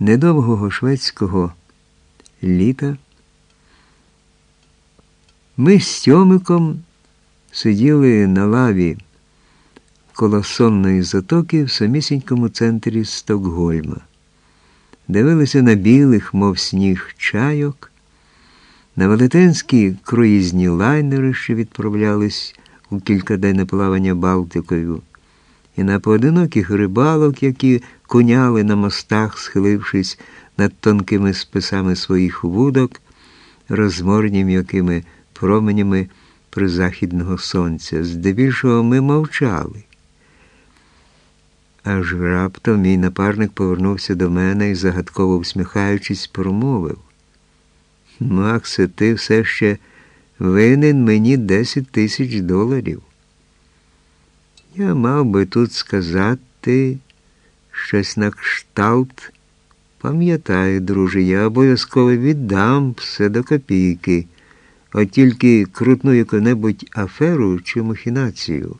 недовгого шведського літа. Ми з Тьомиком сиділи на лаві коло сонної затоки в самісінькому центрі Стокгольма, дивилися на білих, мов сніг, чайок, на велетенські круїзні лайнери, що відправлялись у кількаденне плавання Балтикою, і на поодиноких рибалок, які куняли на мостах, схилившись над тонкими списами своїх вудок, розморні м'якими променями призахідного сонця. Здебільшого ми мовчали. Аж раптом мій напарник повернувся до мене і, загадково всміхаючись, промовив. Максе, ти все ще винен мені 10 тисяч доларів. Я мав би тут сказати щось на кшталт. Пам'ятаю, друже, я обов'язково віддам все до копійки, от тільки крутну яку-небудь аферу чи махінацію.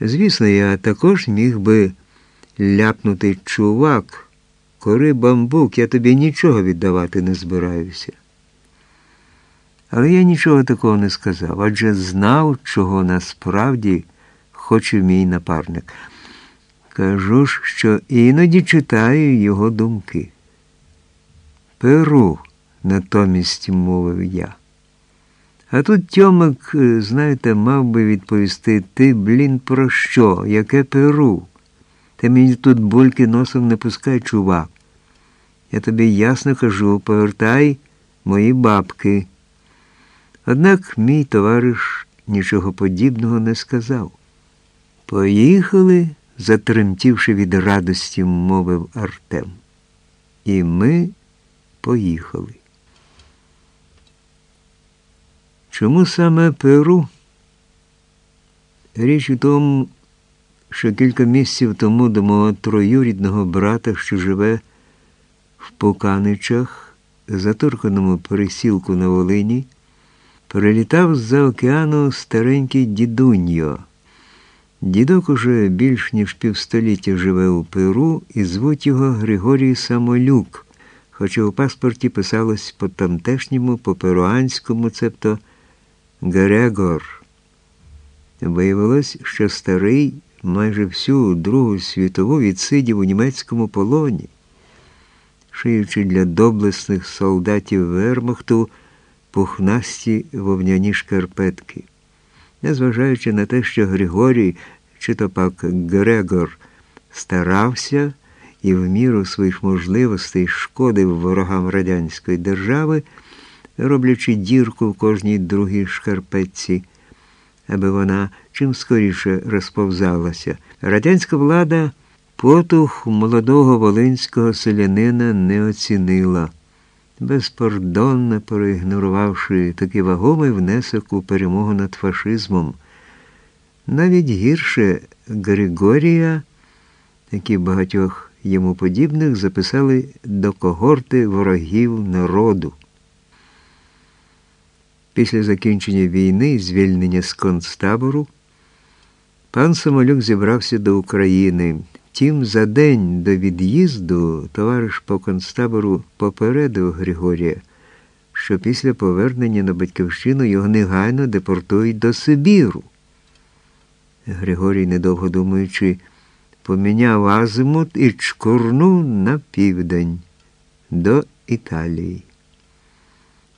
Звісно, я також міг би ляпнути чувак, кори бамбук, я тобі нічого віддавати не збираюся. Але я нічого такого не сказав, адже знав, чого насправді хоче мій напарник. Кажу ж, що іноді читаю його думки. Перу, натомість мовив я. А тут Тьомик, знаєте, мав би відповісти ти, блін, про що? Яке перу? Ти мені тут бульки носом не пускай, чувак. Я тобі ясно кажу, повертай мої бабки. Однак мій товариш нічого подібного не сказав. Поїхали, затремтівши від радості, мовив Артем. І ми поїхали. Чому саме Перу? Річ у тому, що кілька місяців тому до мого троюрідного брата, що живе в Пуканичах, заторканому пересілку на Волині, прилітав з-за океану старенький дідуньо. Дідок уже більш ніж півстоліття живе у Перу і звуть його Григорій Самолюк, хоча у паспорті писалось по тамтешньому, по перуанському, цебто Грегор. Виявилось, що старий майже всю Другу світову відсидів у німецькому полоні, шиючи для доблесних солдатів Вермахту пухнасті вовняні шкарпетки. Незважаючи на те, що Григорій, чи то пак Грегор, старався і в міру своїх можливостей шкодив ворогам радянської держави, роблячи дірку в кожній другій шкарпетці, аби вона чим скоріше розповзалася. Радянська влада потух молодого волинського селянина не оцінила, безпардонно проігнорувавши такий вагомий внесок у перемогу над фашизмом. Навіть гірше Григорія, які багатьох йому подібних записали до когорти ворогів народу. Після закінчення війни і звільнення з концтабору пан Самолюк зібрався до України. Втім, за день до від'їзду товариш по концтабору попередив Григорія, що після повернення на батьківщину його негайно депортують до Сибіру. Григорій, недовго думаючи, поміняв азимут і чкурнув на південь до Італії.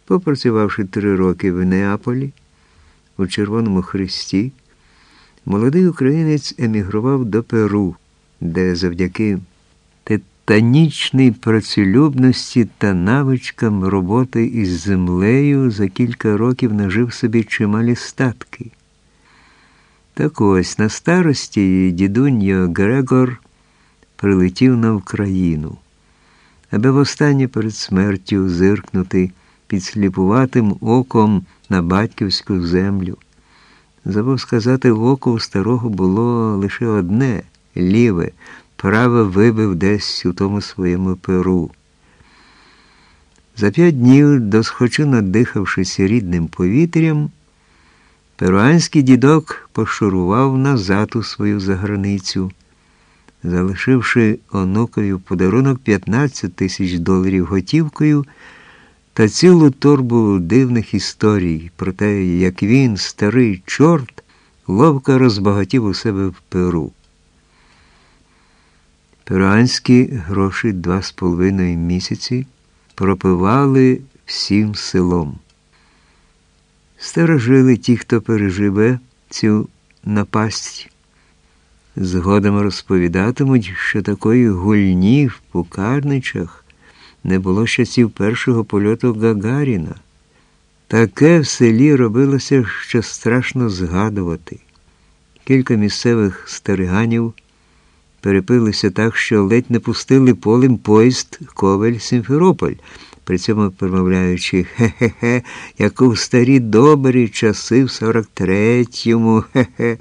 Попрацювавши три роки в Неаполі, у Червоному Христі, молодий українець емігрував до Перу, де завдяки титанічній працелюбності та навичкам роботи із землею за кілька років нажив собі чималі статки. Так ось на старості дідуньо Грегор прилетів на Україну, аби востаннє перед смертю зиркнути підсліпуватим оком на батьківську землю. Забув сказати, око у старого було лише одне ліве, праве вибив десь у тому своєму перу. За п'ять днів, досхочу надихавшись рідним повітрям, перуанський дідок пошурував назад у свою заграницю, залишивши онукові подарунок 15 тисяч доларів готівкою та цілу торбу дивних історій про те, як він, старий чорт, ловко розбагатів у себе в Перу. Перуанські гроші два з половиною місяці пропивали всім селом. Старожили ті, хто переживе цю напасть. Згодом розповідатимуть, що такої гульні в пукарничах не було часів першого польоту Гагаріна. Таке в селі робилося, що страшно згадувати. Кілька місцевих стариганів перепилися так, що ледь не пустили полем поїзд Ковель Сімферополь, при цьому промовляючи хе-хе-хе, як у старі добрі часи в 43-му, хе-хе.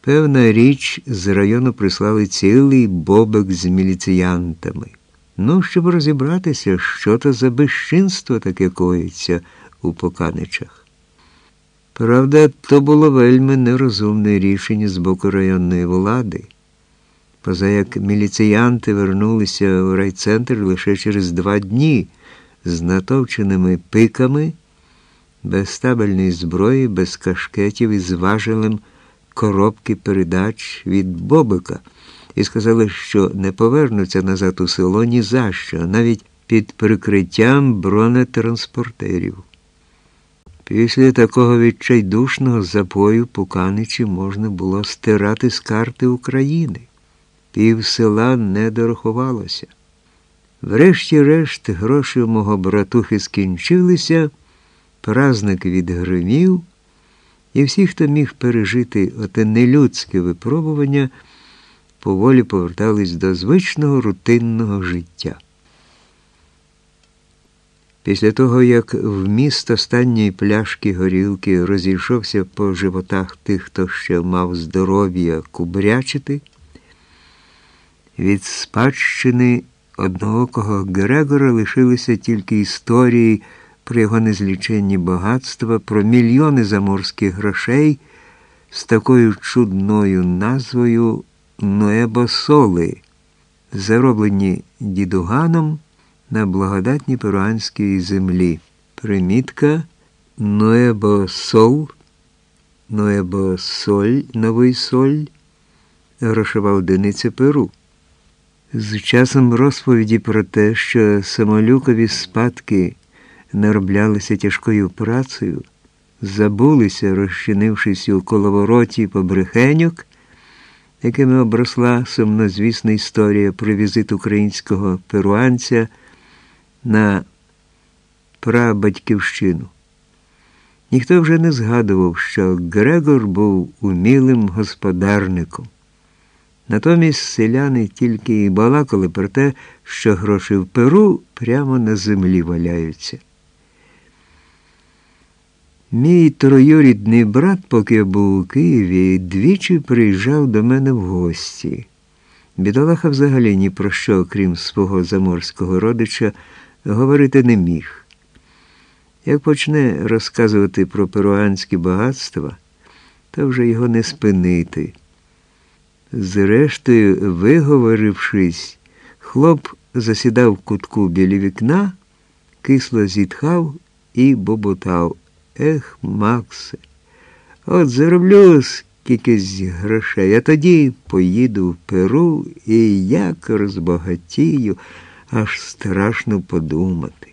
Певна річ, з району прислали цілий бобик з міліціянтами. Ну, щоб розібратися, що то за безчинство таке коїться у поканичах. Правда, то було вельми нерозумне рішення з боку районної влади. Поза як міліціянти вернулися у райцентр лише через два дні з натовченими пиками, без стабельної зброї, без кашкетів і з важелем коробки передач від Бобика і сказали, що не повернуться назад у село ні за що, навіть під прикриттям бронетранспортерів. Після такого відчайдушного запою Пуканичі можна було стирати з карти України. Пів села не дорахувалося. Врешті-решт гроші мого братухи скінчилися, праздник відгримів, і всі, хто міг пережити оте нелюдське випробування, поволі повертались до звичного рутинного життя. Після того, як вміст останньої пляшки горілки розійшовся по животах тих, хто ще мав здоров'я кубрячити, від спадщини одноокого Грегора лишилися тільки історії про його незліченні багатства, про мільйони заморських грошей з такою чудною назвою Ноебосоли, зароблені дідуганом на благодатній перуанській землі. Примітка Ноебосол, Ноебосоль, Новий Соль, грошова одиниця Перу. З часом розповіді про те, що самолюкові спадки нароблялися тяжкою працею, забулися, розчинившись у коловороті побрехеньок, якими обросла сумнозвісна історія про візит українського перуанця на прабатьківщину. Ніхто вже не згадував, що Грегор був умілим господарником. Натомість селяни тільки і балакали про те, що гроші в Перу прямо на землі валяються. Мій троюрідний брат, поки я був у Києві, двічі приїжджав до мене в гості. Бідолаха взагалі ні про що, окрім свого заморського родича, говорити не міг. Як почне розказувати про перуанські багатства, то вже його не спинити. Зрештою, виговорившись, хлоп засідав в кутку біля вікна, кисло зітхав і боботав. Ех, Максе, от зароблю скількись грошей, а тоді поїду в Перу і як розбагатію, аж страшно подумати.